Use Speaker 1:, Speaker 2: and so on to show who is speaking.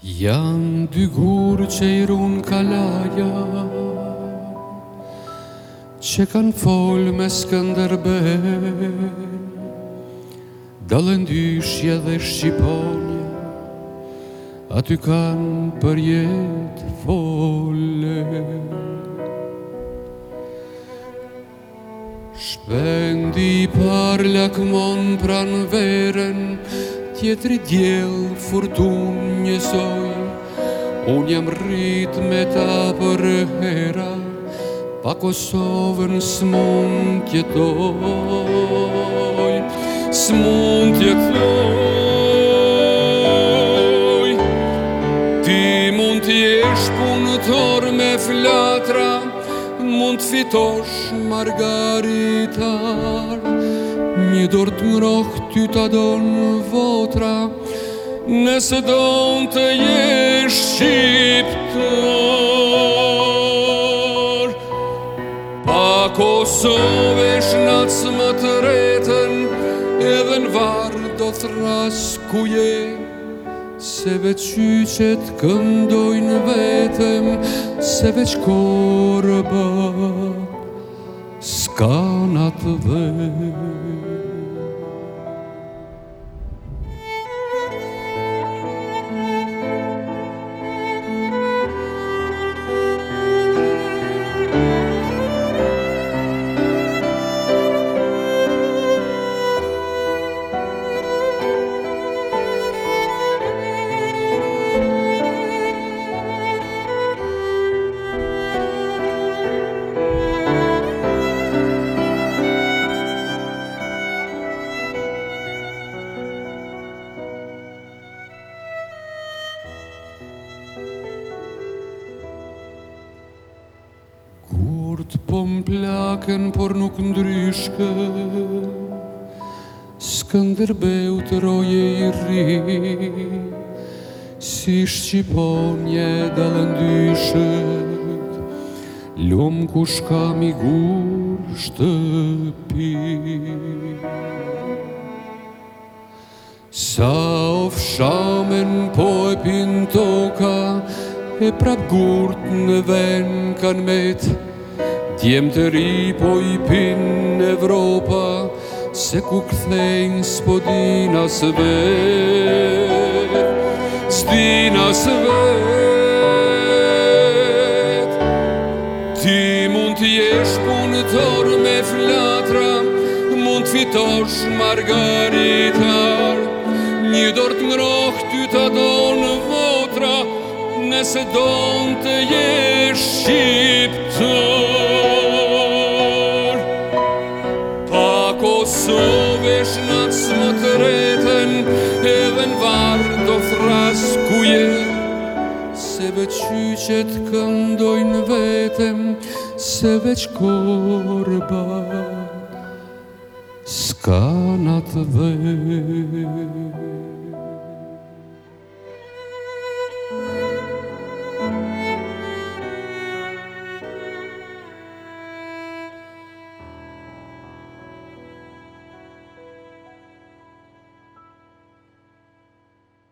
Speaker 1: Janë dy gurë që i runë kalaja Që kanë folë me Skanderbe Dalën dyshja dhe Shqipon A ty kanë për jetë folë Shpendi par lakmon pran veren Tjetëri djelë furtun njësoj Unë jam rrit me ta për hera Pa Kosovën s'mund tjetoj S'mund tjetoj Ti mund t'jesh punëtor me flatra Mund t'fitosh margaritar Një dorë të mroh ty t'adonë votra Një dorë të ty votra Nëse do në të jesh shqiptor. Pa Kosovë në atës më të retën Edhe në varë do të rrasë ku je Se veç qyqet këndoj në vetëm Se veç korë bërë Ska në të dhejë plaken por nuk ndryshke Së u të roje i rri Si shqipon një dalë ndyshët ku shkam i gurë shtëpi Sa o fshamen po e toka E prap gurët në ven kanë metë Djem të ri po i pin Evropa Se ku kthejnë spodina së vet Spina së vet Ti mund t'jesh punëtor me flatra Mund t'fitosh margaritar Një dorë të mroh ty të donë votra Nese donë të jesh shqiptar do fraskuje Se veç qyqet këndojnë vetem Se veç korba Ska në të dhejë